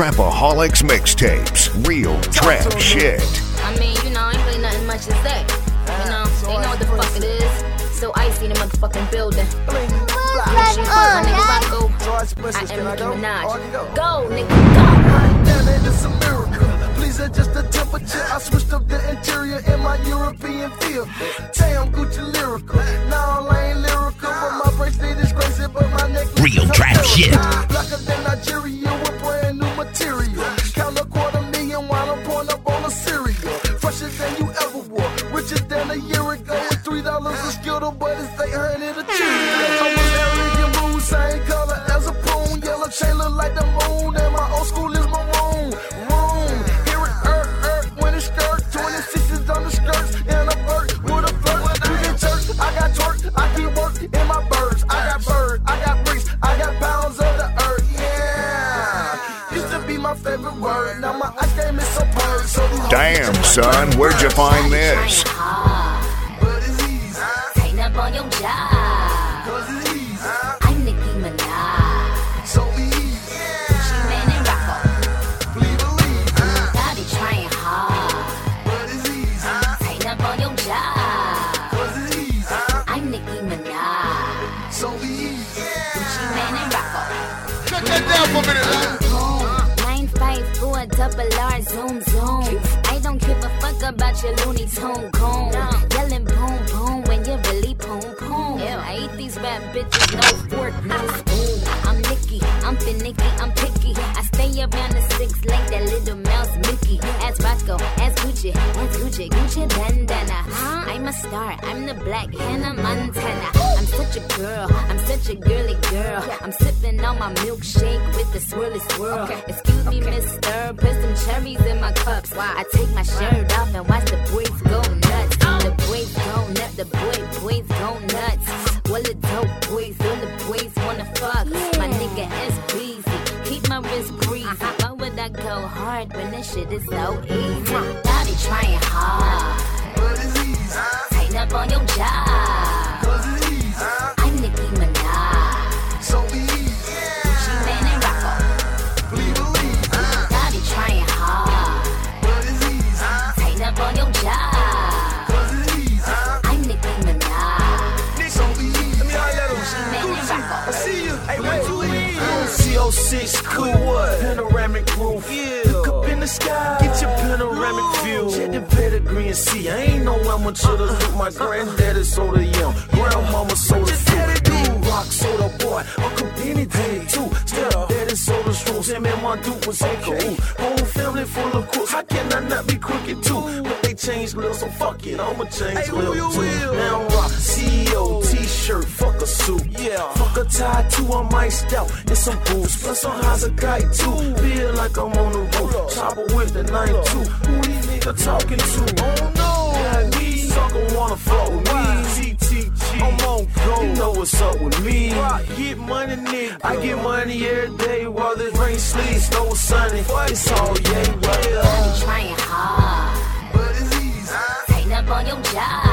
Trapaholics mixtapes. Real trap shit. I mean, you know, ain't really nothing much to say. You know, they know what the fuck it is. So icy in the motherfucking building. Shit, my nigga Rocco. I am Nicki Minaj. Go, nigga, go. Damn it, it's a miracle. Please adjust the temperature. I switched up the interior in my European feel. Damn, Gucci lyrical. Now I ain't lyrical, but my bracelet is crazy, but my necklace Real trap shit. Blacker than Nigeria a skittle, but it's eight hundred a cheese. I was arrogant, rude, same color as a prune. Yellow chain look like the moon, and my old school is maroon. Room, hear it when it's skirt. 26 is on the skirts, and a bird with a flirt. Get church, I got twerk, I keep work in my birds. I got bird, I got I got of the earth. Yeah, used to be my favorite word. Now my ice game is superb. So Damn, son, where'd you find this? On your job. cause it's easy, I'm Nicki Minaj. so easy. She man and Rocco. Please believe, Got it trying hard. but it's easy, Tighten up on your job. cause it's easy, I'm Nicki Minaj. so easy. She man and Rocco. Shut that down for a minute, man. Nine five four double R zoom zoom. I don't give a fuck about your Looney Tune coon. Yelling bitches no fork no spoon. I'm Nicki, I'm finicky, I'm picky. I stay around the six like that little mouse Mickey. As Rocco, as Gucci, as Gucci, Gucci bandana. I'm a star, I'm the black Hannah Montana. I'm such a girl, I'm such a girly girl. I'm sipping on my milkshake with the swirly swirl. Excuse me, mister, put some cherries in my cups. I take my shirt off and watch the boys boys wanna. My nigga is busy, keep my wrist breezy. Why would I go hard when this shit is so easy? I be trying hard. But it's easy, Tighten up on your job. cause it's easy, I'm Nicki Minaj. so easy. She man and Rocco. Please believe, I be trying hard. but it's easy, Tighten up on your job. CO6 cool what? Panoramic roof. Yeah. Look up in the sky. Get your panoramic view. Check the pedigree and see. I ain't no amateur to look uh-uh. my granddaddy soda young. Uh-uh. Grandmama soda fruit. Big rock soda boy. Uncle Benny did it too. Step daddy soda strokes. Him and my dude was Uncle Ooh. Whole family full of crooks. How can I not be crooked too? But they changed little, so fuck it. I'ma change little too. Now I'm rock CEO t-shirt. Fuck a suit. Yeah. Fuck a tie too. I'm iced out. And some boots. Plus some highs a guy too. Feel like I'm on the roof. Chopper with the 92. Who these niggas talking to? Oh no. Yeah, me. Sucker wanna fuck with me. CTG. I'm on go. You know what's up with me. I get money, nigga. I get money every day while this rain, sleet, snow, sunny. It's all yeah, I well.